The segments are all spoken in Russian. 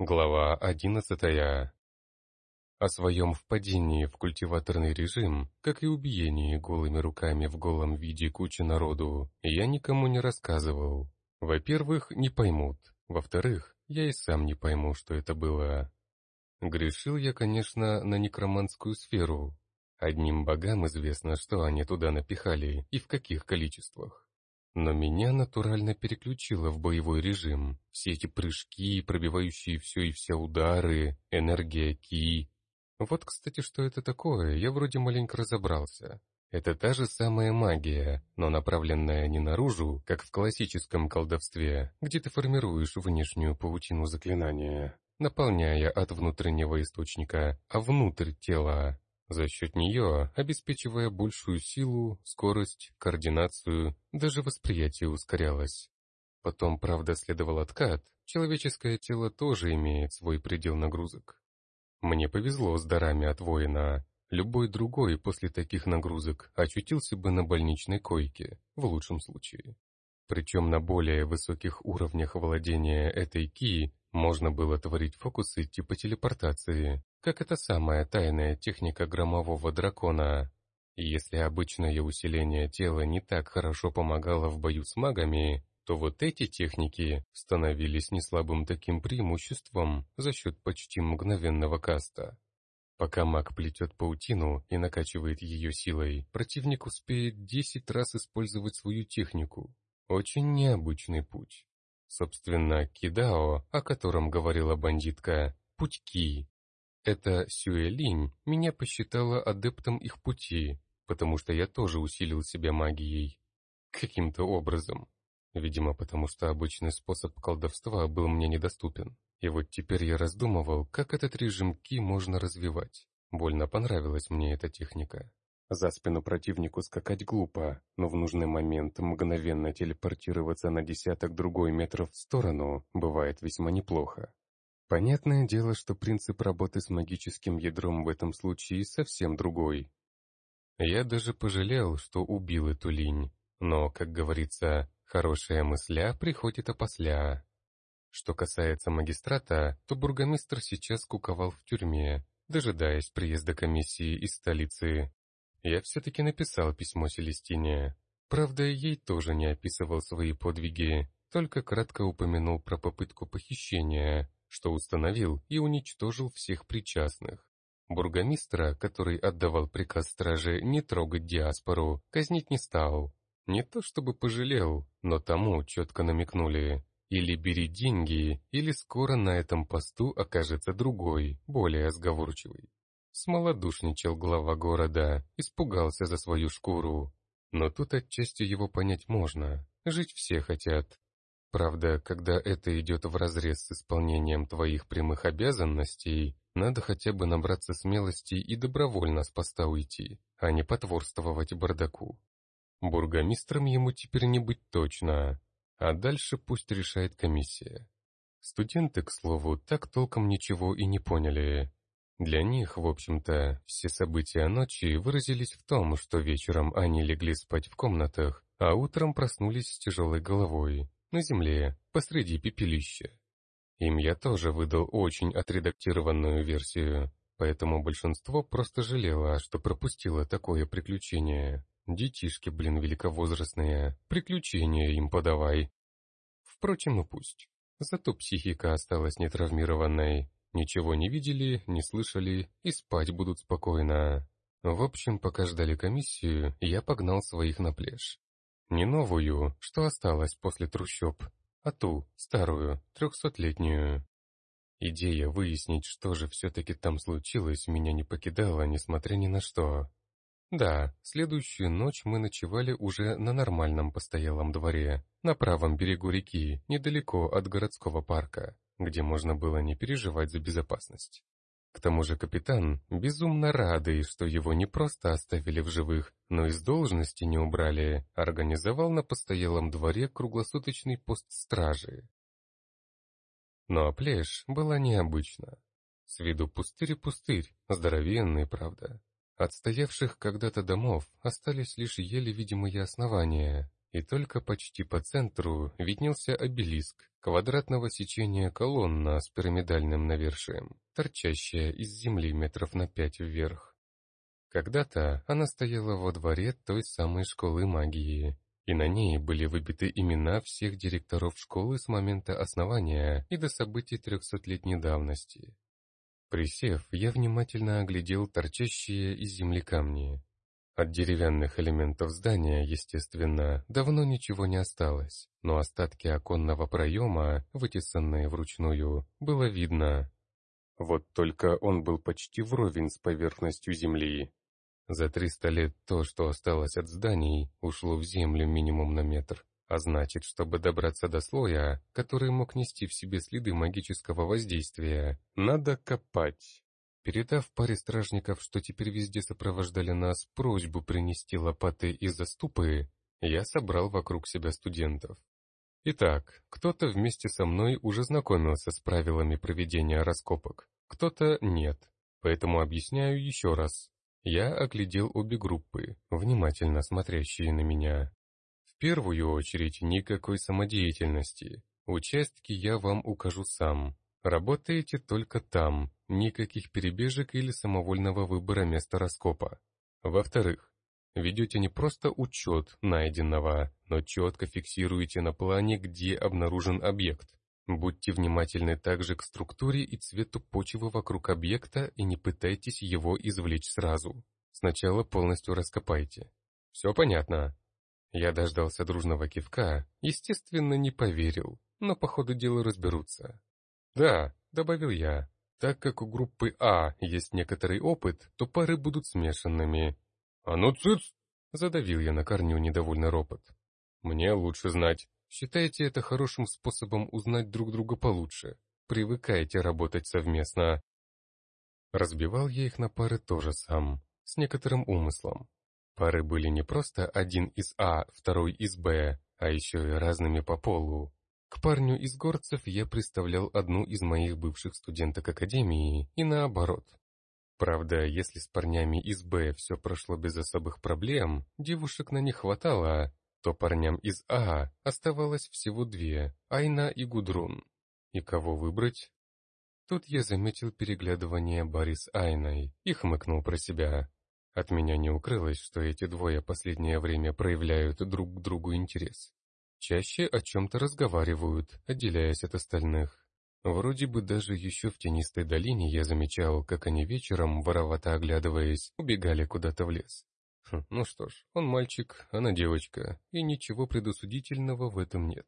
Глава одиннадцатая. О своем впадении в культиваторный режим, как и убиении голыми руками в голом виде кучи народу, я никому не рассказывал. Во-первых, не поймут. Во-вторых, я и сам не пойму, что это было. Грешил я, конечно, на некроманскую сферу. Одним богам известно, что они туда напихали и в каких количествах. Но меня натурально переключило в боевой режим. Все эти прыжки, пробивающие все и вся удары, энергия ки. Вот, кстати, что это такое, я вроде маленько разобрался. Это та же самая магия, но направленная не наружу, как в классическом колдовстве, где ты формируешь внешнюю паутину заклинания, наполняя от внутреннего источника, а внутрь тела. За счет нее, обеспечивая большую силу, скорость, координацию, даже восприятие ускорялось. Потом, правда, следовал откат, человеческое тело тоже имеет свой предел нагрузок. Мне повезло с дарами от воина. Любой другой после таких нагрузок очутился бы на больничной койке, в лучшем случае. Причем на более высоких уровнях владения этой ки можно было творить фокусы типа телепортации, как эта самая тайная техника громового дракона. если обычное усиление тела не так хорошо помогало в бою с магами, то вот эти техники становились неслабым таким преимуществом за счет почти мгновенного каста. Пока маг плетет паутину и накачивает ее силой, противник успеет 10 раз использовать свою технику. Очень необычный путь. Собственно, кидао, о котором говорила бандитка, путьки. Эта Сюэлинь меня посчитала адептом их пути, потому что я тоже усилил себя магией. Каким-то образом. Видимо, потому что обычный способ колдовства был мне недоступен. И вот теперь я раздумывал, как этот режим Ки можно развивать. Больно понравилась мне эта техника. За спину противнику скакать глупо, но в нужный момент мгновенно телепортироваться на десяток другой метров в сторону бывает весьма неплохо. Понятное дело, что принцип работы с магическим ядром в этом случае совсем другой. Я даже пожалел, что убил эту линь, но, как говорится, хорошая мысля приходит опосля. Что касается магистрата, то бургомистр сейчас куковал в тюрьме, дожидаясь приезда комиссии из столицы. Я все-таки написал письмо Селестине. Правда, ей тоже не описывал свои подвиги, только кратко упомянул про попытку похищения, что установил и уничтожил всех причастных. Бургомистра, который отдавал приказ страже не трогать диаспору, казнить не стал. Не то чтобы пожалел, но тому четко намекнули. Или бери деньги, или скоро на этом посту окажется другой, более сговорчивый. Смолодушничал глава города, испугался за свою шкуру. Но тут отчасти его понять можно. Жить все хотят. Правда, когда это идет вразрез с исполнением твоих прямых обязанностей, надо хотя бы набраться смелости и добровольно с поста уйти, а не потворствовать бардаку. Бургомистром ему теперь не быть точно, а дальше пусть решает комиссия. Студенты, к слову, так толком ничего и не поняли. Для них, в общем-то, все события ночи выразились в том, что вечером они легли спать в комнатах, а утром проснулись с тяжелой головой, на земле, посреди пепелища. Им я тоже выдал очень отредактированную версию, поэтому большинство просто жалело, что пропустило такое приключение. Детишки, блин, великовозрастные, приключения им подавай. Впрочем, и пусть. Зато психика осталась нетравмированной, Ничего не видели, не слышали и спать будут спокойно. В общем, пока ждали комиссию, я погнал своих на пляж. Не новую, что осталось после трущоб, а ту, старую, трехсотлетнюю. Идея выяснить, что же все-таки там случилось, меня не покидала, несмотря ни на что. Да, следующую ночь мы ночевали уже на нормальном постоялом дворе, на правом берегу реки, недалеко от городского парка где можно было не переживать за безопасность. К тому же капитан, безумно радый, что его не просто оставили в живых, но и с должности не убрали, организовал на постоялом дворе круглосуточный пост стражи. Но пляж была необычна. С виду пустырь-пустырь, здоровенный, правда. От стоявших когда-то домов остались лишь еле видимые основания, и только почти по центру виднелся обелиск квадратного сечения колонна с пирамидальным навершием, торчащая из земли метров на пять вверх. Когда-то она стояла во дворе той самой школы магии, и на ней были выбиты имена всех директоров школы с момента основания и до событий трехсотлетней давности. Присев, я внимательно оглядел торчащие из земли камни. От деревянных элементов здания, естественно, давно ничего не осталось, но остатки оконного проема, вытесанные вручную, было видно. Вот только он был почти вровень с поверхностью земли. За триста лет то, что осталось от зданий, ушло в землю минимум на метр. А значит, чтобы добраться до слоя, который мог нести в себе следы магического воздействия, надо копать. Передав паре стражников, что теперь везде сопровождали нас, просьбу принести лопаты и заступы, я собрал вокруг себя студентов. Итак, кто-то вместе со мной уже знакомился с правилами проведения раскопок, кто-то нет, поэтому объясняю еще раз. Я оглядел обе группы, внимательно смотрящие на меня. В первую очередь никакой самодеятельности. Участки я вам укажу сам, Работаете только там, никаких перебежек или самовольного выбора места раскопа. Во-вторых, ведете не просто учет найденного, но четко фиксируете на плане, где обнаружен объект. Будьте внимательны также к структуре и цвету почвы вокруг объекта и не пытайтесь его извлечь сразу. Сначала полностью раскопайте. Все понятно? Я дождался дружного кивка, естественно, не поверил, но по ходу дела разберутся. «Да», — добавил я, — «так как у группы А есть некоторый опыт, то пары будут смешанными». «А ну цыц!» — задавил я на корню недовольный ропот. «Мне лучше знать. Считайте это хорошим способом узнать друг друга получше. Привыкайте работать совместно». Разбивал я их на пары тоже сам, с некоторым умыслом. Пары были не просто один из А, второй из Б, а еще и разными по полу. К парню из горцев я представлял одну из моих бывших студенток академии, и наоборот. Правда, если с парнями из Б все прошло без особых проблем, девушек на них хватало, то парням из А оставалось всего две – Айна и Гудрун. И кого выбрать? Тут я заметил переглядывание Барри с Айной и хмыкнул про себя. От меня не укрылось, что эти двое последнее время проявляют друг к другу интерес. Чаще о чем-то разговаривают, отделяясь от остальных. Вроде бы даже еще в тенистой долине я замечал, как они вечером, воровато оглядываясь, убегали куда-то в лес. Хм, ну что ж, он мальчик, она девочка, и ничего предусудительного в этом нет.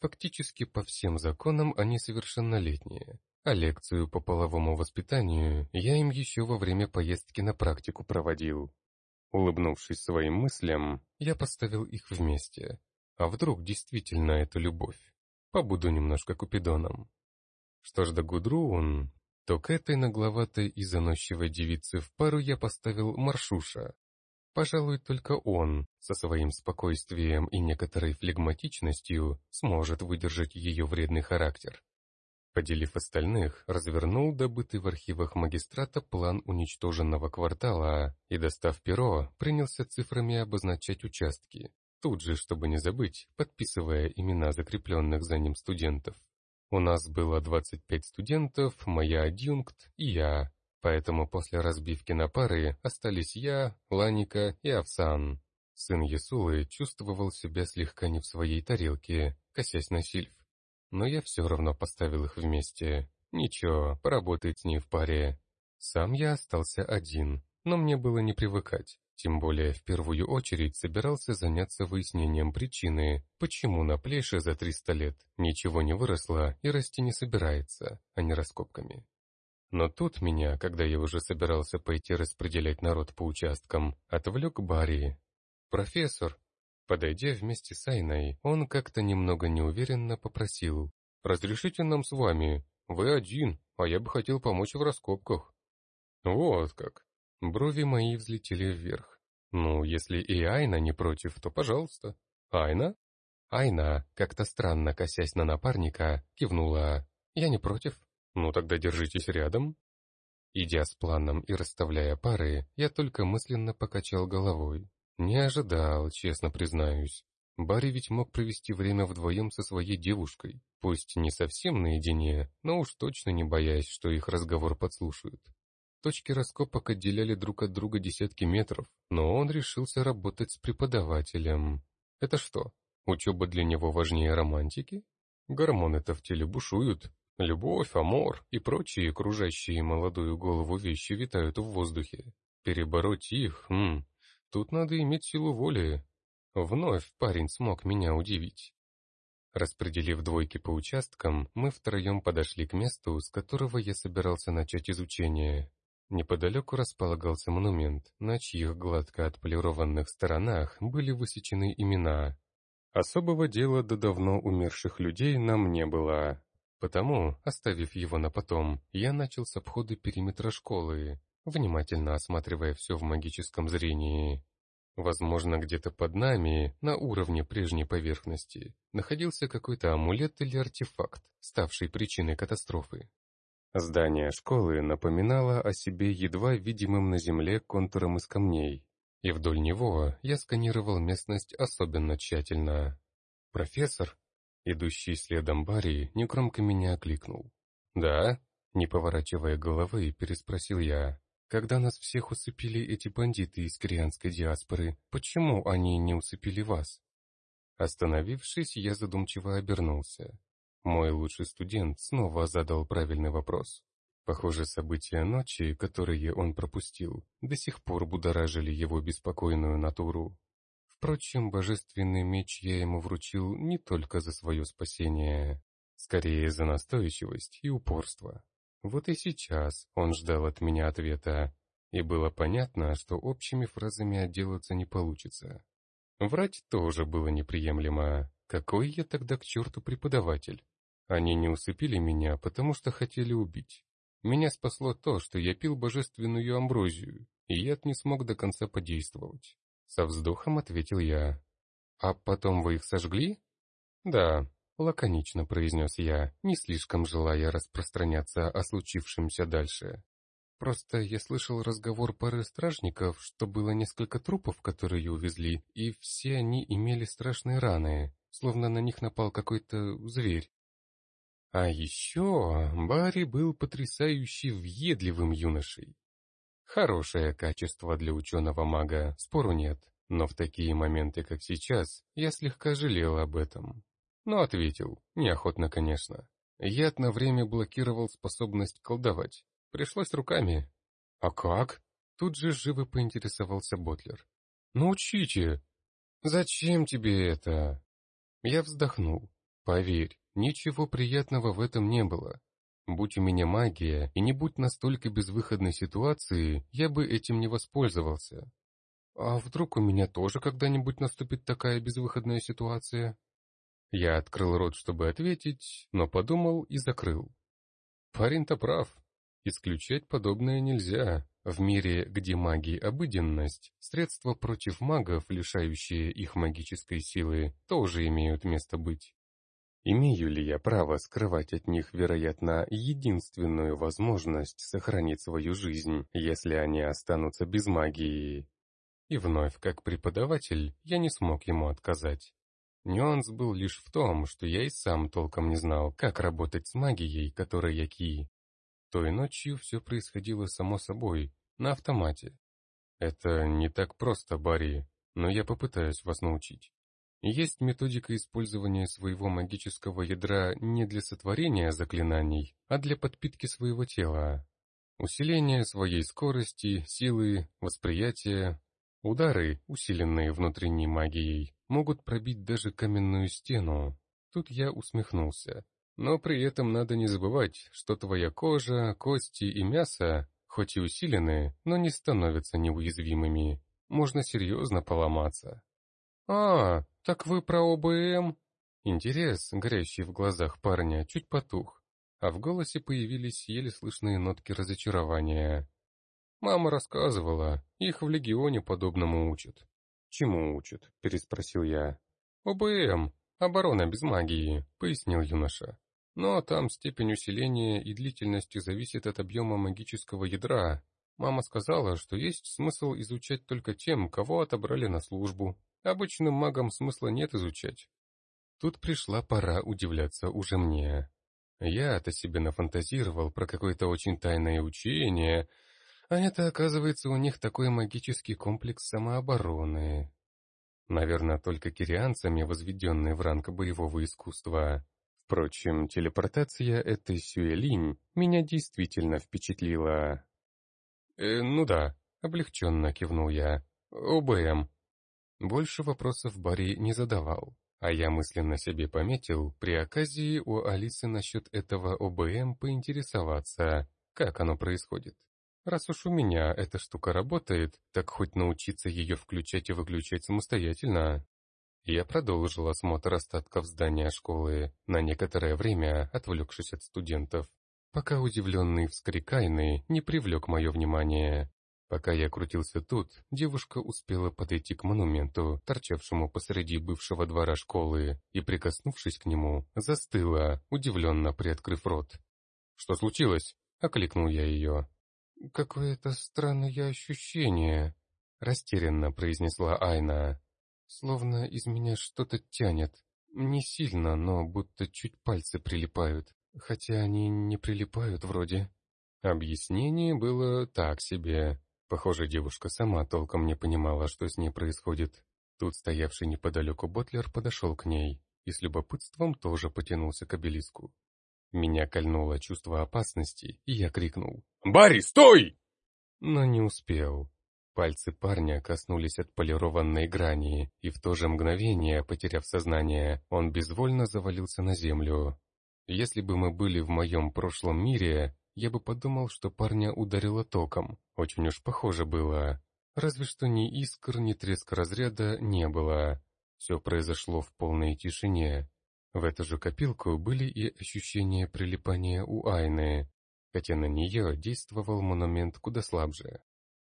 Фактически по всем законам они совершеннолетние, а лекцию по половому воспитанию я им еще во время поездки на практику проводил. Улыбнувшись своим мыслям, я поставил их вместе, а вдруг действительно это любовь? Побуду немножко Купидоном. Что ж до Гудруун, то к этой нагловатой и заносчивой девице в пару я поставил Маршуша. Пожалуй, только он, со своим спокойствием и некоторой флегматичностью, сможет выдержать ее вредный характер. Поделив остальных, развернул добытый в архивах магистрата план уничтоженного квартала и, достав перо, принялся цифрами обозначать участки, тут же, чтобы не забыть, подписывая имена закрепленных за ним студентов. У нас было 25 студентов, моя адъюнкт и я, поэтому после разбивки на пары остались я, Ланика и Овсан. Сын Ясулы чувствовал себя слегка не в своей тарелке, косясь на Сильф. Но я все равно поставил их вместе. Ничего, поработает с ней в паре. Сам я остался один, но мне было не привыкать. Тем более, в первую очередь собирался заняться выяснением причины, почему на плеше за 300 лет ничего не выросло и расти не собирается, а не раскопками. Но тут меня, когда я уже собирался пойти распределять народ по участкам, отвлек Барри. «Профессор!» Подойдя вместе с Айной, он как-то немного неуверенно попросил. «Разрешите нам с вами? Вы один, а я бы хотел помочь в раскопках». «Вот как!» Брови мои взлетели вверх. Ну, если и Айна не против, то пожалуйста. Айна? Айна, как-то странно косясь на напарника, кивнула. Я не против. Ну тогда держитесь рядом. Идя с планом и расставляя пары, я только мысленно покачал головой. Не ожидал, честно признаюсь. Барри ведь мог провести время вдвоем со своей девушкой, пусть не совсем наедине, но уж точно не боясь, что их разговор подслушают. Точки раскопок отделяли друг от друга десятки метров, но он решился работать с преподавателем. Это что, учеба для него важнее романтики? Гормоны-то в теле бушуют. Любовь, амор и прочие окружающие молодую голову вещи витают в воздухе. Перебороть их, хм, тут надо иметь силу воли. Вновь парень смог меня удивить. Распределив двойки по участкам, мы втроем подошли к месту, с которого я собирался начать изучение. Неподалеку располагался монумент, на чьих гладко отполированных сторонах были высечены имена. Особого дела до давно умерших людей нам не было. Потому, оставив его на потом, я начал с обхода периметра школы, внимательно осматривая все в магическом зрении. Возможно, где-то под нами, на уровне прежней поверхности, находился какой-то амулет или артефакт, ставший причиной катастрофы. Здание школы напоминало о себе едва видимым на земле контуром из камней, и вдоль него я сканировал местность особенно тщательно. «Профессор?» Идущий следом Барри негромко меня окликнул. «Да?» Не поворачивая головы, переспросил я. «Когда нас всех усыпили эти бандиты из корианской диаспоры, почему они не усыпили вас?» Остановившись, я задумчиво обернулся. Мой лучший студент снова задал правильный вопрос. Похоже, события ночи, которые он пропустил, до сих пор будоражили его беспокойную натуру. Впрочем, божественный меч я ему вручил не только за свое спасение, скорее за настойчивость и упорство. Вот и сейчас он ждал от меня ответа, и было понятно, что общими фразами отделаться не получится. Врать тоже было неприемлемо. Какой я тогда к черту преподаватель? Они не усыпили меня, потому что хотели убить. Меня спасло то, что я пил божественную амброзию, и яд не смог до конца подействовать. Со вздохом ответил я. «А потом вы их сожгли?» «Да», — лаконично произнес я, не слишком желая распространяться о случившемся дальше. «Просто я слышал разговор пары стражников, что было несколько трупов, которые увезли, и все они имели страшные раны, словно на них напал какой-то зверь. А еще Барри был потрясающе въедливым юношей. Хорошее качество для ученого-мага, спору нет, но в такие моменты, как сейчас, я слегка жалел об этом. Но ответил, неохотно, конечно. Яд на время блокировал способность колдовать. Пришлось руками. «А как?» Тут же живо поинтересовался Ботлер. «Научите!» «Зачем тебе это?» Я вздохнул. «Поверь, Ничего приятного в этом не было. Будь у меня магия, и не будь настолько безвыходной ситуации, я бы этим не воспользовался. А вдруг у меня тоже когда-нибудь наступит такая безвыходная ситуация? Я открыл рот, чтобы ответить, но подумал и закрыл. Парень-то прав. Исключать подобное нельзя. В мире, где магия обыденность, средства против магов, лишающие их магической силы, тоже имеют место быть. Имею ли я право скрывать от них, вероятно, единственную возможность сохранить свою жизнь, если они останутся без магии? И вновь, как преподаватель, я не смог ему отказать. Нюанс был лишь в том, что я и сам толком не знал, как работать с магией, которая яки. Той ночью все происходило само собой, на автомате. Это не так просто, Барри, но я попытаюсь вас научить. Есть методика использования своего магического ядра не для сотворения заклинаний, а для подпитки своего тела. Усиление своей скорости, силы, восприятия. Удары, усиленные внутренней магией, могут пробить даже каменную стену. Тут я усмехнулся. Но при этом надо не забывать, что твоя кожа, кости и мясо, хоть и усилены, но не становятся неуязвимыми. Можно серьезно поломаться. «А, так вы про ОБМ?» Интерес, горящий в глазах парня, чуть потух, а в голосе появились еле слышные нотки разочарования. «Мама рассказывала, их в Легионе подобному учат». «Чему учат?» — переспросил я. «ОБМ, оборона без магии», — пояснил юноша. «Но там степень усиления и длительности зависит от объема магического ядра. Мама сказала, что есть смысл изучать только тем, кого отобрали на службу, Обычным магам смысла нет изучать. Тут пришла пора удивляться уже мне. Я-то себе нафантазировал про какое-то очень тайное учение, а это, оказывается, у них такой магический комплекс самообороны. Наверное, только кирианцами возведенный в ранг боевого искусства. Впрочем, телепортация этой Сюэлинь меня действительно впечатлила. «Э, «Ну да», — облегченно кивнул я. «ОБМ». Больше вопросов Барри не задавал, а я мысленно себе пометил при оказии у Алисы насчет этого ОБМ поинтересоваться, как оно происходит. Раз уж у меня эта штука работает, так хоть научиться ее включать и выключать самостоятельно. Я продолжил осмотр остатков здания школы, на некоторое время отвлекшись от студентов, пока удивленный вскрик Айны не привлек мое внимание. Пока я крутился тут, девушка успела подойти к монументу, торчавшему посреди бывшего двора школы, и, прикоснувшись к нему, застыла, удивленно приоткрыв рот. «Что случилось?» — окликнул я ее. «Какое-то странное ощущение», — растерянно произнесла Айна. «Словно из меня что-то тянет. Не сильно, но будто чуть пальцы прилипают. Хотя они не прилипают вроде». Объяснение было так себе. Похоже, девушка сама толком не понимала, что с ней происходит. Тут стоявший неподалеку Ботлер подошел к ней и с любопытством тоже потянулся к обелиску. Меня кольнуло чувство опасности, и я крикнул «Барри, стой!» Но не успел. Пальцы парня коснулись отполированной грани, и в то же мгновение, потеряв сознание, он безвольно завалился на землю. Если бы мы были в моем прошлом мире, я бы подумал, что парня ударило током. Очень уж похоже было. Разве что ни искр, ни треск разряда не было. Все произошло в полной тишине. В эту же копилку были и ощущения прилипания у Айны, хотя на нее действовал монумент куда слабже.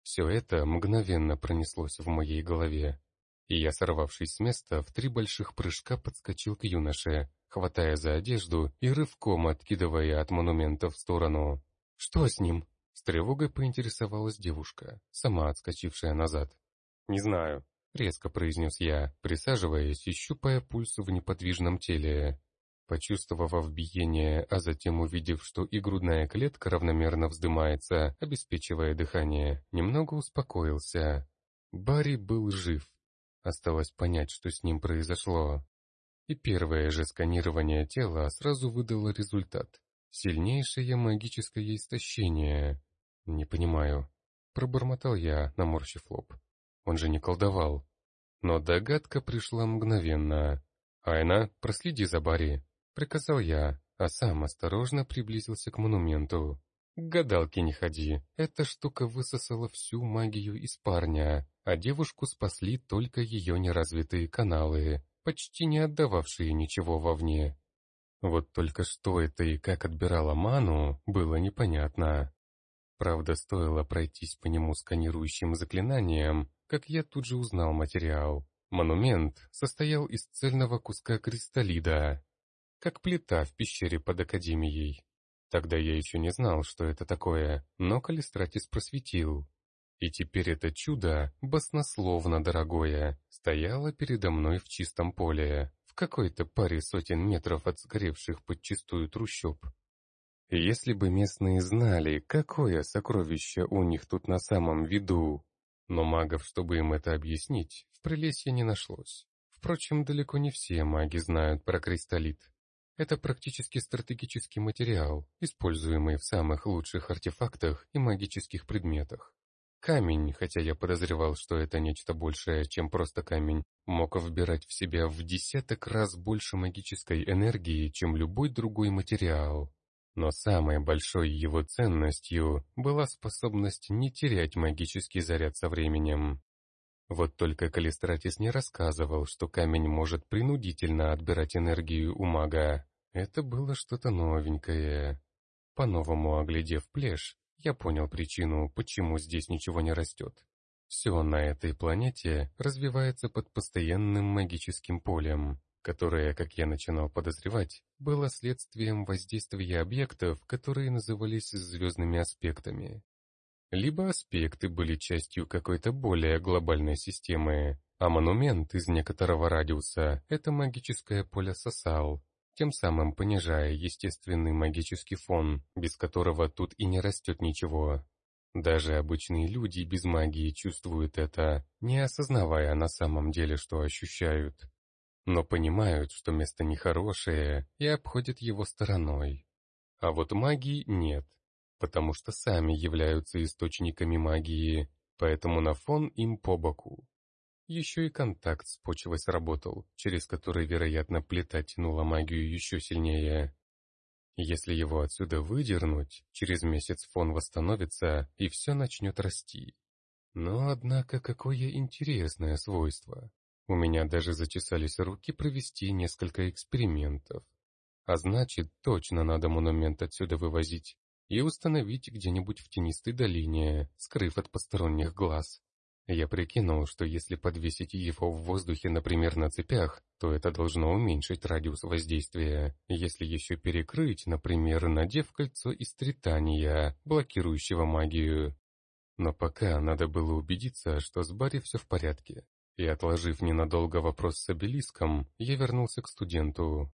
Все это мгновенно пронеслось в моей голове, и я, сорвавшись с места, в три больших прыжка подскочил к юноше, хватая за одежду и рывком откидывая от монумента в сторону. «Что с ним?» С тревогой поинтересовалась девушка, сама отскочившая назад. «Не знаю», резко произнес я, присаживаясь и щупая пульс в неподвижном теле. Почувствовав биение, а затем увидев, что и грудная клетка равномерно вздымается, обеспечивая дыхание, немного успокоился. Барри был жив. Осталось понять, что с ним произошло. И первое же сканирование тела сразу выдало результат. Сильнейшее магическое истощение. Не понимаю. Пробормотал я, наморщив лоб. Он же не колдовал. Но догадка пришла мгновенно. «Айна, проследи за Барри», — приказал я, а сам осторожно приблизился к монументу. К гадалке не ходи, эта штука высосала всю магию из парня, а девушку спасли только ее неразвитые каналы, почти не отдававшие ничего вовне. Вот только что это и как отбирала ману, было непонятно. Правда, стоило пройтись по нему сканирующим заклинанием, как я тут же узнал материал. Монумент состоял из цельного куска кристаллида, как плита в пещере под Академией. Тогда я еще не знал, что это такое, но Калистратис просветил. И теперь это чудо, баснословно дорогое, стояло передо мной в чистом поле, в какой-то паре сотен метров от сгоревших подчистую трущоб. Если бы местные знали, какое сокровище у них тут на самом виду, но магов, чтобы им это объяснить, в Прелесье не нашлось. Впрочем, далеко не все маги знают про кристаллит. Это практически стратегический материал, используемый в самых лучших артефактах и магических предметах. Камень, хотя я подозревал, что это нечто большее, чем просто камень, мог вбирать в себя в десяток раз больше магической энергии, чем любой другой материал. Но самой большой его ценностью была способность не терять магический заряд со временем. Вот только Калистратис не рассказывал, что камень может принудительно отбирать энергию у мага. Это было что-то новенькое. По-новому оглядев плешь, я понял причину, почему здесь ничего не растет. Все на этой планете развивается под постоянным магическим полем которое, как я начинал подозревать, было следствием воздействия объектов, которые назывались звездными аспектами. Либо аспекты были частью какой-то более глобальной системы, а монумент из некоторого радиуса это магическое поле сосал, тем самым понижая естественный магический фон, без которого тут и не растет ничего. Даже обычные люди без магии чувствуют это, не осознавая на самом деле, что ощущают. Но понимают, что место нехорошее, и обходят его стороной. А вот магии нет, потому что сами являются источниками магии, поэтому на фон им по боку. Еще и контакт с почвой сработал, через который, вероятно, плита тянула магию еще сильнее. Если его отсюда выдернуть, через месяц фон восстановится, и все начнет расти. Но, однако, какое интересное свойство. У меня даже зачесались руки провести несколько экспериментов. А значит, точно надо монумент отсюда вывозить и установить где-нибудь в тенистой долине, скрыв от посторонних глаз. Я прикинул, что если подвесить его в воздухе, например, на цепях, то это должно уменьшить радиус воздействия, если еще перекрыть, например, надев кольцо из тритания, блокирующего магию. Но пока надо было убедиться, что с Барри все в порядке. И отложив ненадолго вопрос с обелиском, я вернулся к студенту.